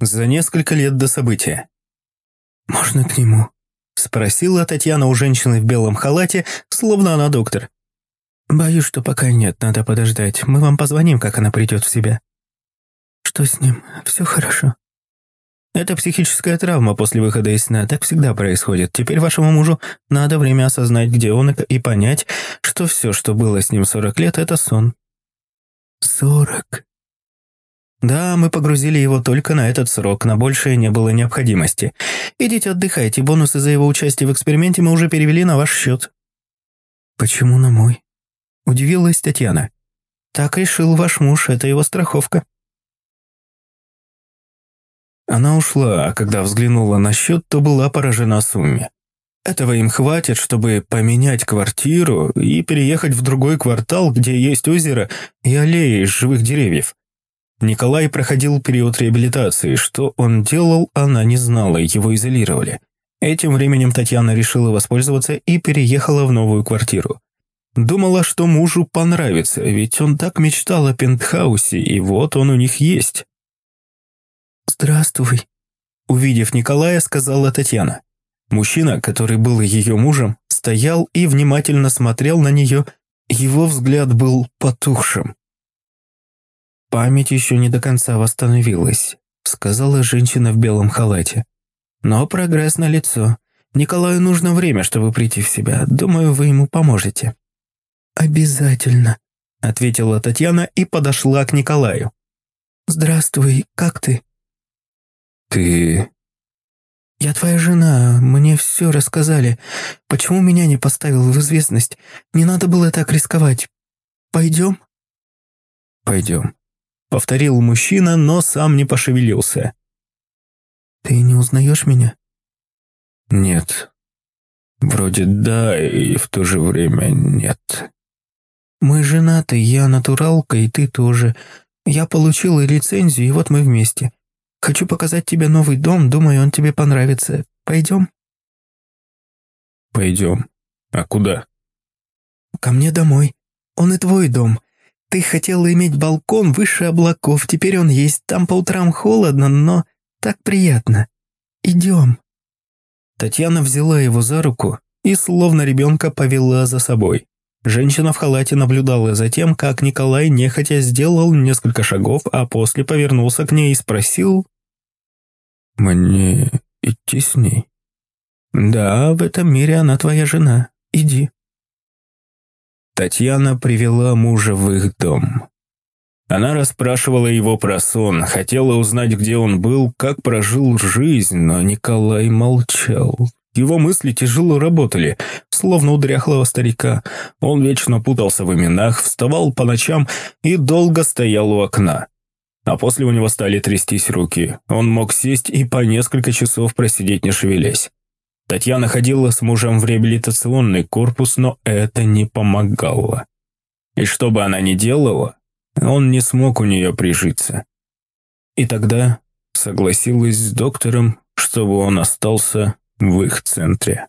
За несколько лет до события. «Можно к нему?» – спросила Татьяна у женщины в белом халате, словно она доктор. «Боюсь, что пока нет, надо подождать. Мы вам позвоним, как она придет в себя». «Что с ним? Все хорошо?» Это психическая травма после выхода из сна. Так всегда происходит. Теперь вашему мужу надо время осознать, где он, и понять, что все, что было с ним 40 лет, это сон. Сорок. Да, мы погрузили его только на этот срок, на большее не было необходимости. Идите отдыхайте, бонусы за его участие в эксперименте мы уже перевели на ваш счет. Почему на мой? Удивилась Татьяна. Так решил ваш муж, это его страховка. Она ушла, а когда взглянула на счет, то была поражена сумме. Этого им хватит, чтобы поменять квартиру и переехать в другой квартал, где есть озеро и аллеи из живых деревьев. Николай проходил период реабилитации. Что он делал, она не знала, его изолировали. Этим временем Татьяна решила воспользоваться и переехала в новую квартиру. Думала, что мужу понравится, ведь он так мечтал о пентхаусе, и вот он у них есть. «Здравствуй», — увидев Николая, сказала Татьяна. Мужчина, который был ее мужем, стоял и внимательно смотрел на нее, его взгляд был потухшим. «Память еще не до конца восстановилась», — сказала женщина в белом халате. «Но прогресс налицо. Николаю нужно время, чтобы прийти в себя. Думаю, вы ему поможете». «Обязательно», — ответила Татьяна и подошла к Николаю. «Здравствуй, как ты?» «Ты...» «Я твоя жена, мне все рассказали. Почему меня не поставил в известность? Не надо было так рисковать. Пойдем?» «Пойдем», — повторил мужчина, но сам не пошевелился. «Ты не узнаешь меня?» «Нет. Вроде да, и в то же время нет». «Мы женаты, я натуралка, и ты тоже. Я получила лицензию, и вот мы вместе. Хочу показать тебе новый дом, думаю, он тебе понравится. Пойдем?» «Пойдем. А куда?» «Ко мне домой. Он и твой дом. Ты хотела иметь балкон выше облаков, теперь он есть. Там по утрам холодно, но так приятно. Идем». Татьяна взяла его за руку и словно ребенка повела за собой. Женщина в халате наблюдала за тем, как Николай нехотя сделал несколько шагов, а после повернулся к ней и спросил «Мне идти с ней?» «Да, в этом мире она твоя жена. Иди». Татьяна привела мужа в их дом. Она расспрашивала его про сон, хотела узнать, где он был, как прожил жизнь, но Николай молчал. Его мысли тяжело работали, словно у дряхлого старика. Он вечно путался в именах, вставал по ночам и долго стоял у окна. А после у него стали трястись руки. Он мог сесть и по несколько часов просидеть не шевелясь. Татьяна ходила с мужем в реабилитационный корпус, но это не помогало. И что бы она ни делала, он не смог у нее прижиться. И тогда согласилась с доктором, чтобы он остался в их центре.